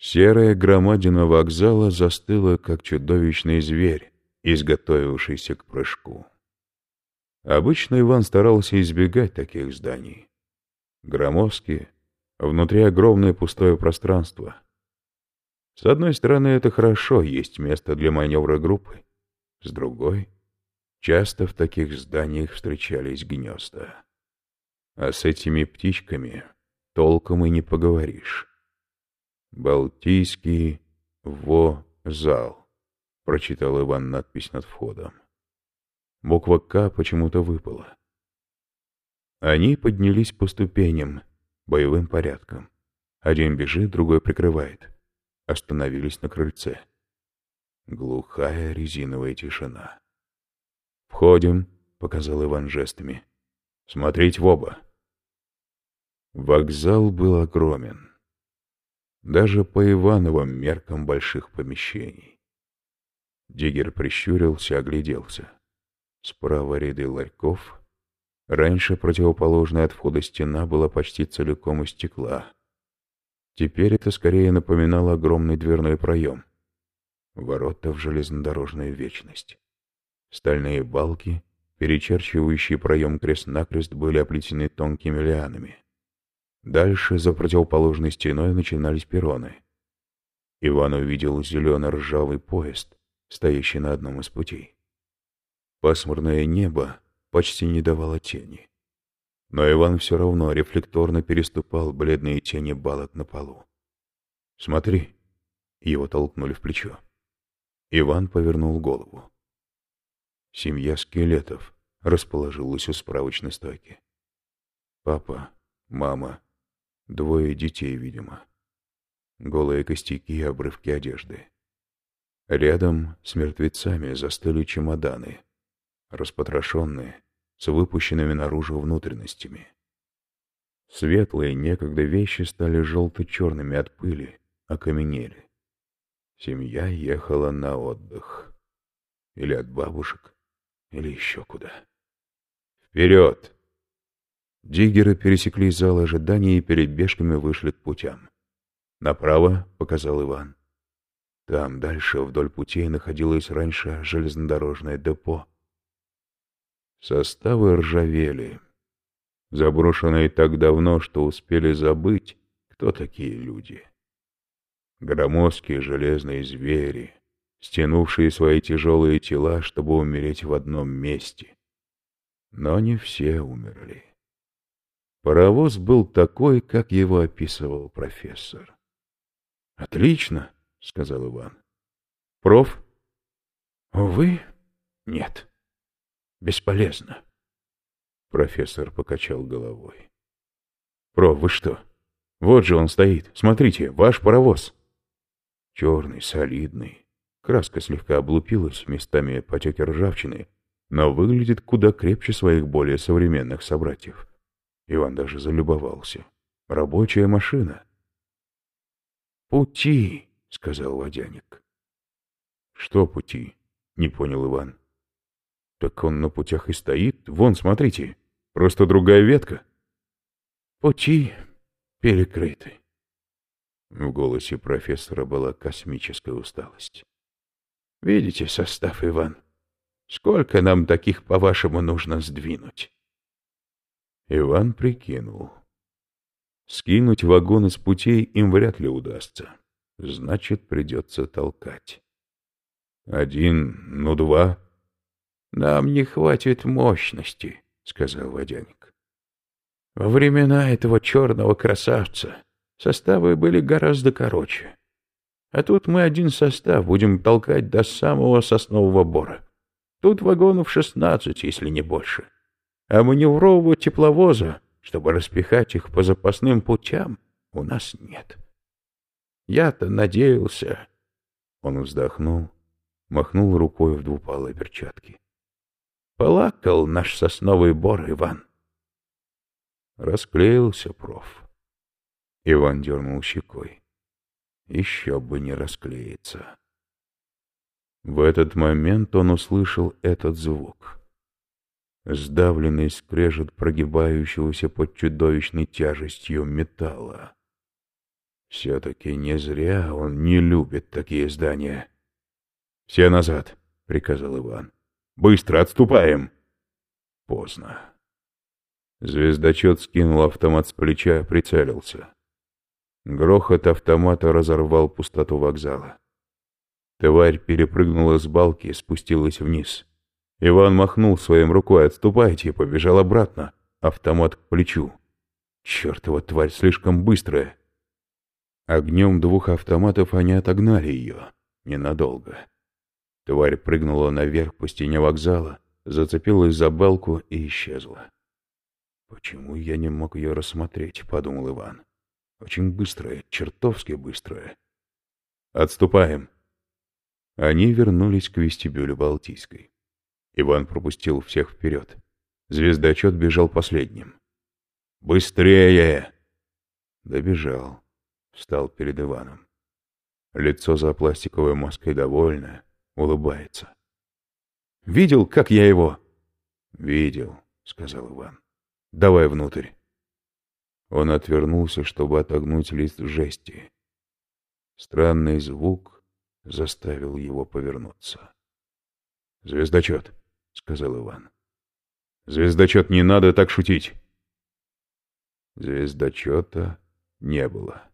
Серая громадина вокзала застыла, как чудовищный зверь, изготовившийся к прыжку. Обычно Иван старался избегать таких зданий. Громоздкие, внутри огромное пустое пространство. С одной стороны, это хорошо, есть место для маневра группы. С другой, часто в таких зданиях встречались гнезда. А с этими птичками толком и не поговоришь. «Балтийский во-зал», — прочитал Иван надпись над входом. Буква «К» почему-то выпала. Они поднялись по ступеням, боевым порядком. Один бежит, другой прикрывает. Остановились на крыльце. Глухая резиновая тишина. «Входим», — показал Иван жестами. «Смотреть в оба». Вокзал был огромен. Даже по Ивановым меркам больших помещений. Диггер прищурился, огляделся. Справа ряды ларьков. Раньше противоположная от входа стена была почти целиком из стекла. Теперь это скорее напоминало огромный дверной проем. Ворота в железнодорожную вечность. Стальные балки, перечерчивающие проем крест-накрест, были оплетены тонкими лианами. Дальше, за противоположной стеной, начинались перроны. Иван увидел зелено-ржавый поезд, стоящий на одном из путей. Пасмурное небо почти не давало тени. Но Иван все равно рефлекторно переступал бледные тени балок на полу. «Смотри!» — его толкнули в плечо. Иван повернул голову. Семья скелетов расположилась у справочной стойки. Папа, мама, двое детей, видимо. Голые костяки и обрывки одежды. Рядом с мертвецами застыли чемоданы — распотрошенные, с выпущенными наружу внутренностями. Светлые некогда вещи стали желто-черными от пыли, окаменели. Семья ехала на отдых. Или от бабушек, или еще куда. «Вперед!» Диггеры пересекли зал ожидания и перед бежками вышли к путям. «Направо», — показал Иван. Там дальше вдоль путей находилось раньше железнодорожное депо. Составы ржавели, заброшенные так давно, что успели забыть, кто такие люди. Громоздкие железные звери, стянувшие свои тяжелые тела, чтобы умереть в одном месте. Но не все умерли. Паровоз был такой, как его описывал профессор. «Отлично», — сказал Иван. «Проф?» «Увы, нет». Бесполезно. Профессор покачал головой. Про, вы что? Вот же он стоит. Смотрите, ваш паровоз. Черный, солидный. Краска слегка облупилась, местами потеки ржавчины, но выглядит куда крепче своих более современных собратьев. Иван даже залюбовался. Рабочая машина. «Пути», — сказал водяник. «Что пути?» — не понял Иван. Так он на путях и стоит. Вон, смотрите, просто другая ветка. Пути перекрыты. В голосе профессора была космическая усталость. Видите состав, Иван? Сколько нам таких, по-вашему, нужно сдвинуть? Иван прикинул. Скинуть вагон из путей им вряд ли удастся. Значит, придется толкать. Один, ну два, нам не хватит мощности, сказал водяник. Во времена этого черного красавца составы были гораздо короче. А тут мы один состав будем толкать до самого соснового бора. Тут вагонов шестнадцать, если не больше. А маневрового тепловоза, чтобы распихать их по запасным путям, у нас нет. Я-то надеялся... Он вздохнул, махнул рукой в двупалой перчатке. Плакал наш сосновый бор Иван. Расклеился проф. Иван дернул щекой. Еще бы не расклеиться. В этот момент он услышал этот звук. Сдавленный скрежет прогибающегося под чудовищной тяжестью металла. Все-таки не зря он не любит такие здания. «Все назад!» — приказал Иван. «Быстро отступаем!» Поздно. Звездочет скинул автомат с плеча, прицелился. Грохот автомата разорвал пустоту вокзала. Тварь перепрыгнула с балки и спустилась вниз. Иван махнул своим рукой «Отступайте!» и побежал обратно. Автомат к плечу. Чертова тварь слишком быстрая. Огнем двух автоматов они отогнали ее. Ненадолго. Тварь прыгнула наверх по стене вокзала, зацепилась за балку и исчезла. «Почему я не мог ее рассмотреть?» — подумал Иван. «Очень быстрая, чертовски быстрая». «Отступаем!» Они вернулись к вестибюлю Балтийской. Иван пропустил всех вперед. Звездочет бежал последним. «Быстрее!» Добежал. Встал перед Иваном. Лицо за пластиковой маской довольное, улыбается. «Видел, как я его?» «Видел», — сказал Иван. «Давай внутрь». Он отвернулся, чтобы отогнуть лист жести. Странный звук заставил его повернуться. «Звездочет», — сказал Иван. «Звездочет, не надо так шутить!» Звездочета не было.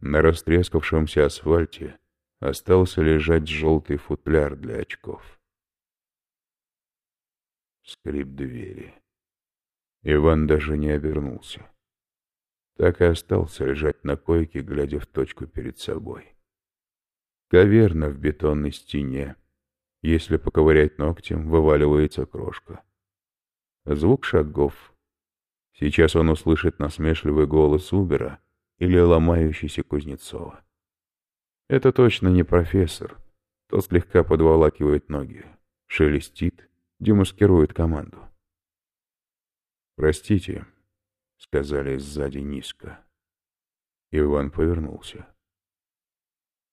На растрескавшемся асфальте остался лежать желтый футляр для очков. Скрип двери. Иван даже не обернулся. Так и остался лежать на койке, глядя в точку перед собой. Каверна в бетонной стене. Если поковырять ногтем, вываливается крошка. Звук шагов Сейчас он услышит насмешливый голос Убера или ломающийся Кузнецова. Это точно не профессор. Тот слегка подволакивает ноги, шелестит, демаскирует команду. «Простите», — сказали сзади низко. Иван повернулся.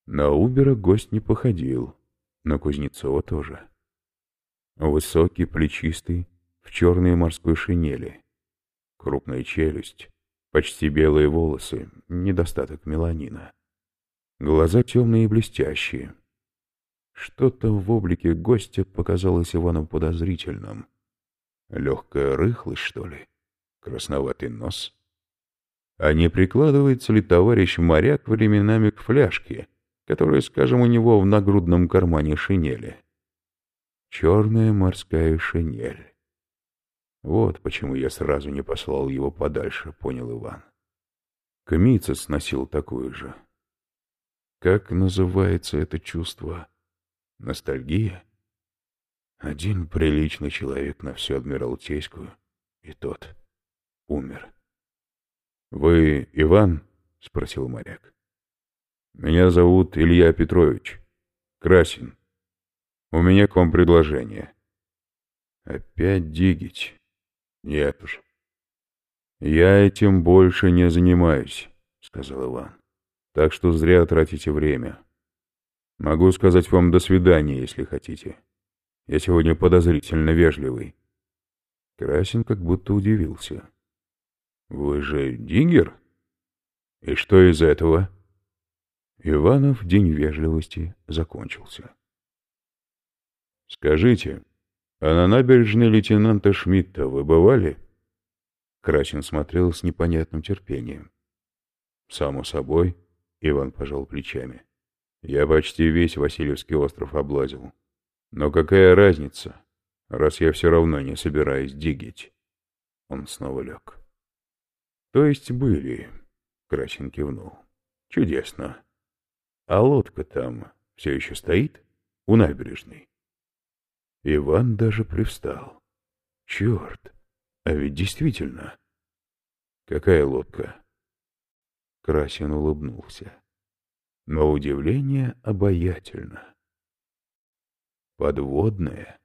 На Убера гость не походил, на Кузнецова тоже. Высокий, плечистый, в черной морской шинели, крупная челюсть, почти белые волосы, недостаток меланина. Глаза темные и блестящие. Что-то в облике гостя показалось Ивану подозрительным. Легкая рыхлость, что ли? Красноватый нос? А не прикладывается ли товарищ моряк временами к фляжке, которая, скажем, у него в нагрудном кармане шинели? Черная морская шинель. Вот почему я сразу не послал его подальше, понял Иван. Кмицец носил такую же. Как называется это чувство? Ностальгия? Один приличный человек на всю Адмиралтейскую, и тот умер. «Вы Иван?» — спросил моряк. «Меня зовут Илья Петрович. Красин. У меня к вам предложение». «Опять дигить. Нет уж. Я этим больше не занимаюсь, сказал Иван. Так что зря тратите время. Могу сказать вам до свидания, если хотите. Я сегодня подозрительно вежливый. Красин как будто удивился. Вы же диггер? И что из этого? Иванов день вежливости закончился. Скажите, а на набережной лейтенанта Шмидта вы бывали? Красин смотрел с непонятным терпением. Само собой, Иван пожал плечами. Я почти весь Васильевский остров облазил. Но какая разница, раз я все равно не собираюсь дигить? Он снова лег. То есть были, Красин кивнул. Чудесно. А лодка там все еще стоит? У набережной? Иван даже привстал. Черт, а ведь действительно. Какая лодка? Красин улыбнулся. Но удивление обаятельно. Подводная.